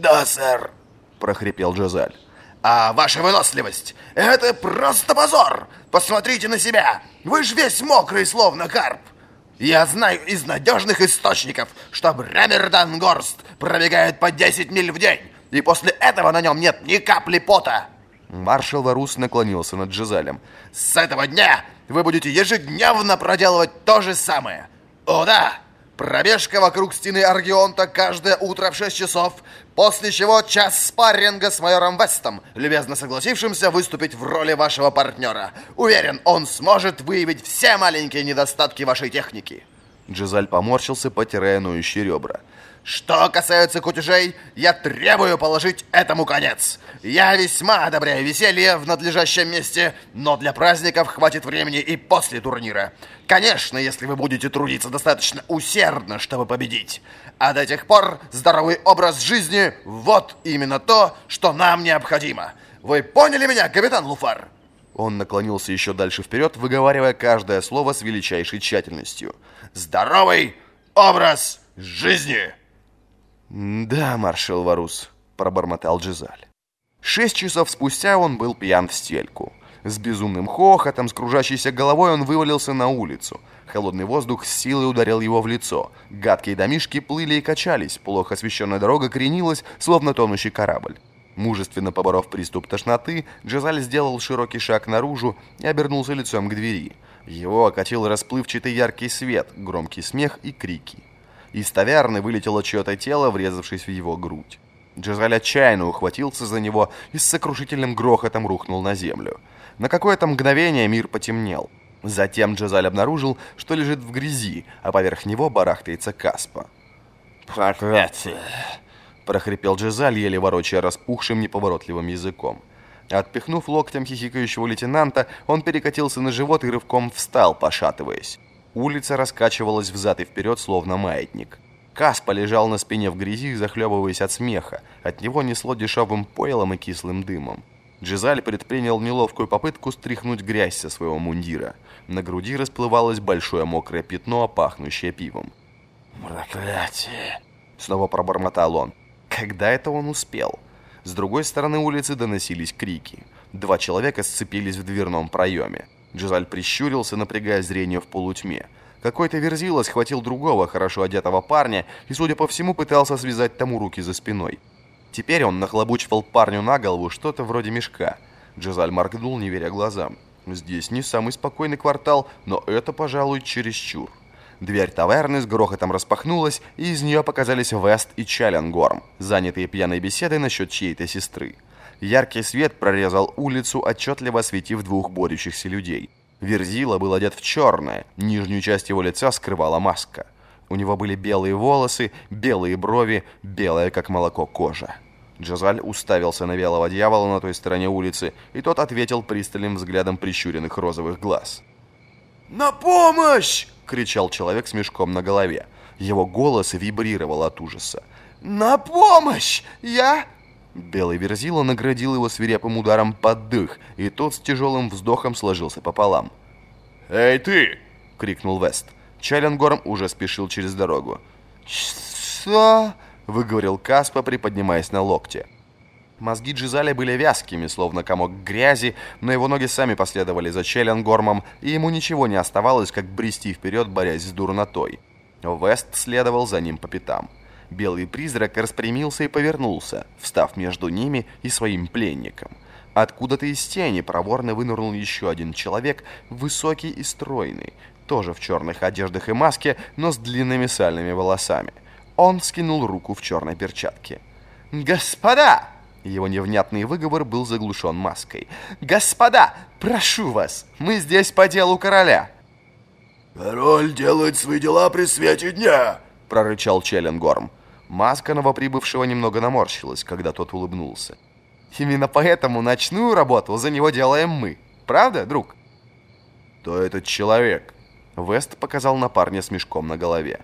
«Да, сэр», — прохрипел Джозаль. «А ваша выносливость — это просто позор! Посмотрите на себя! Вы же весь мокрый, словно карп! Я знаю из надежных источников, что Бремердан Горст пробегает по 10 миль в день, и после этого на нем нет ни капли пота!» Маршал Варус наклонился над Джизалем. «С этого дня вы будете ежедневно проделывать то же самое. О да, пробежка вокруг стены Аргионта каждое утро в 6 часов, после чего час спарринга с майором Вестом, любезно согласившимся выступить в роли вашего партнера. Уверен, он сможет выявить все маленькие недостатки вашей техники». Джизаль поморщился, потирая ноющие ребра. Что касается кутежей, я требую положить этому конец. Я весьма одобряю веселье в надлежащем месте, но для праздников хватит времени и после турнира. Конечно, если вы будете трудиться достаточно усердно, чтобы победить. А до тех пор здоровый образ жизни – вот именно то, что нам необходимо. Вы поняли меня, капитан Луфар? Он наклонился еще дальше вперед, выговаривая каждое слово с величайшей тщательностью. «Здоровый образ жизни!» «Да, маршал Варус», — пробормотал Джизаль. Шесть часов спустя он был пьян в стельку. С безумным хохотом, с кружащейся головой он вывалился на улицу. Холодный воздух с силой ударил его в лицо. Гадкие домишки плыли и качались, плохо освещенная дорога кренилась, словно тонущий корабль. Мужественно поборов приступ тошноты, Джазаль сделал широкий шаг наружу и обернулся лицом к двери. Его окатил расплывчатый яркий свет, громкий смех и крики. Из таверны вылетело чье-то тело, врезавшись в его грудь. Джезаль отчаянно ухватился за него и с сокрушительным грохотом рухнул на землю. На какое-то мгновение мир потемнел. Затем Джезаль обнаружил, что лежит в грязи, а поверх него барахтается Каспа. «Проклятие!» – прохрипел Джезаль, еле ворочая распухшим неповоротливым языком. Отпихнув локтем хихикающего лейтенанта, он перекатился на живот и рывком встал, пошатываясь. Улица раскачивалась взад и вперед, словно маятник. Каспа лежал на спине в грязи, захлебываясь от смеха. От него несло дешевым пойлом и кислым дымом. Джизаль предпринял неловкую попытку стряхнуть грязь со своего мундира. На груди расплывалось большое мокрое пятно, пахнущее пивом. «Проклятие!» Снова пробормотал он. Когда это он успел? С другой стороны улицы доносились крики. Два человека сцепились в дверном проеме. Джизаль прищурился, напрягая зрение в полутьме. Какой-то верзила схватил другого, хорошо одетого парня, и, судя по всему, пытался связать тому руки за спиной. Теперь он нахлобучивал парню на голову что-то вроде мешка. Джизаль моргнул, не веря глазам. Здесь не самый спокойный квартал, но это, пожалуй, чересчур. Дверь таверны с грохотом распахнулась, и из нее показались Вест и Чалленгорм, занятые пьяной беседой насчет чьей-то сестры. Яркий свет прорезал улицу, отчетливо осветив двух борющихся людей. Верзила был одет в черное, нижнюю часть его лица скрывала маска. У него были белые волосы, белые брови, белая, как молоко, кожа. Джазаль уставился на белого дьявола на той стороне улицы, и тот ответил пристальным взглядом прищуренных розовых глаз. «На помощь!» — кричал человек с мешком на голове. Его голос вибрировал от ужаса. «На помощь! Я Белый Верзила наградил его свирепым ударом под дых, и тот с тяжелым вздохом сложился пополам. «Эй, ты!» — крикнул Вест. Челленгорм уже спешил через дорогу. «Что?» — выговорил Каспа, приподнимаясь на локте. Мозги Джизаля были вязкими, словно комок грязи, но его ноги сами последовали за Челленгормом, и ему ничего не оставалось, как брести вперед, борясь с дурнотой. Вест следовал за ним по пятам. Белый призрак распрямился и повернулся, встав между ними и своим пленником. Откуда-то из тени проворно вынырнул еще один человек, высокий и стройный, тоже в черных одеждах и маске, но с длинными сальными волосами. Он скинул руку в черной перчатке. «Господа!» Его невнятный выговор был заглушен маской. «Господа, прошу вас, мы здесь по делу короля!» «Король делает свои дела при свете дня!» — прорычал Челленгорм. Маска новоприбывшего немного наморщилась, когда тот улыбнулся. «Именно поэтому ночную работу за него делаем мы. Правда, друг?» «Кто этот человек?» Вест показал на парня с мешком на голове.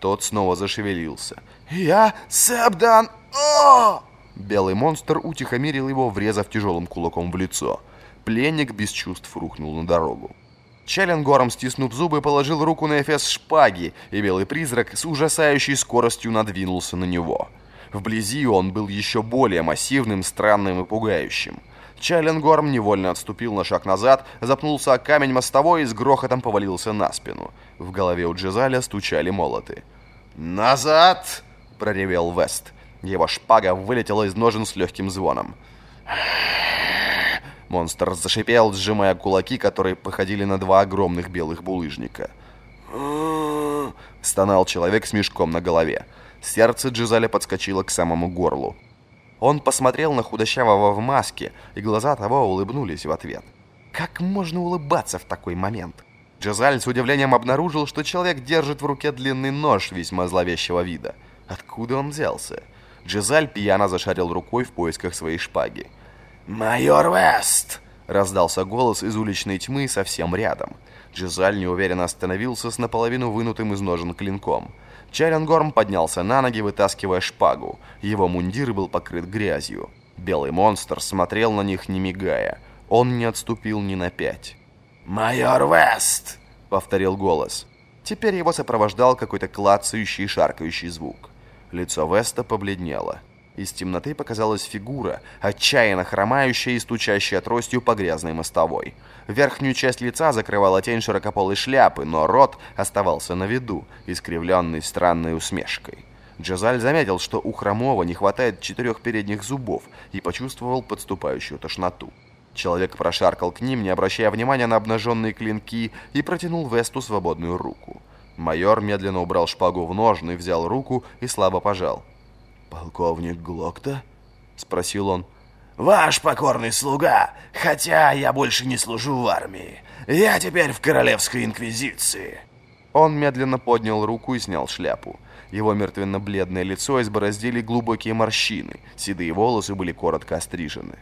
Тот снова зашевелился. «Я Сэбдан! О!» Белый монстр утихомирил его, врезав тяжелым кулаком в лицо. Пленник без чувств рухнул на дорогу. Челленгором, стиснув зубы, положил руку на эфес шпаги, и белый призрак с ужасающей скоростью надвинулся на него. Вблизи он был еще более массивным, странным и пугающим. Чайленгорм невольно отступил на шаг назад, запнулся о камень мостовой и с грохотом повалился на спину. В голове у Джезаля стучали молоты. «Назад!» — проревел Вест. Его шпага вылетела из ножен с легким звоном. Монстр зашипел, сжимая кулаки, которые походили на два огромных белых булыжника. Стонал человек с мешком на голове. Сердце Джизаля подскочило к самому горлу. Он посмотрел на худощавого в маске, и глаза того улыбнулись в ответ. Как можно улыбаться в такой момент? Джизаль с удивлением обнаружил, что человек держит в руке длинный нож весьма зловещего вида. Откуда он взялся? Джизаль пьяно зашарил рукой в поисках своей шпаги. «Майор Вест!» — раздался голос из уличной тьмы совсем рядом. Джизаль неуверенно остановился с наполовину вынутым из ножен клинком. Чаренгорм поднялся на ноги, вытаскивая шпагу. Его мундир был покрыт грязью. Белый монстр смотрел на них, не мигая. Он не отступил ни на пять. «Майор Вест!» — повторил голос. Теперь его сопровождал какой-то клацающий и шаркающий звук. Лицо Веста побледнело. Из темноты показалась фигура, отчаянно хромающая и стучащая тростью по грязной мостовой. Верхнюю часть лица закрывала тень широкополой шляпы, но рот оставался на виду, искривленный странной усмешкой. Джазаль заметил, что у Хромова не хватает четырех передних зубов и почувствовал подступающую тошноту. Человек прошаркал к ним, не обращая внимания на обнаженные клинки, и протянул Весту свободную руку. Майор медленно убрал шпагу в ножны, взял руку и слабо пожал. «Полковник Глокта?» — спросил он. «Ваш покорный слуга, хотя я больше не служу в армии. Я теперь в Королевской Инквизиции». Он медленно поднял руку и снял шляпу. Его мертвенно-бледное лицо избороздили глубокие морщины, седые волосы были коротко острижены.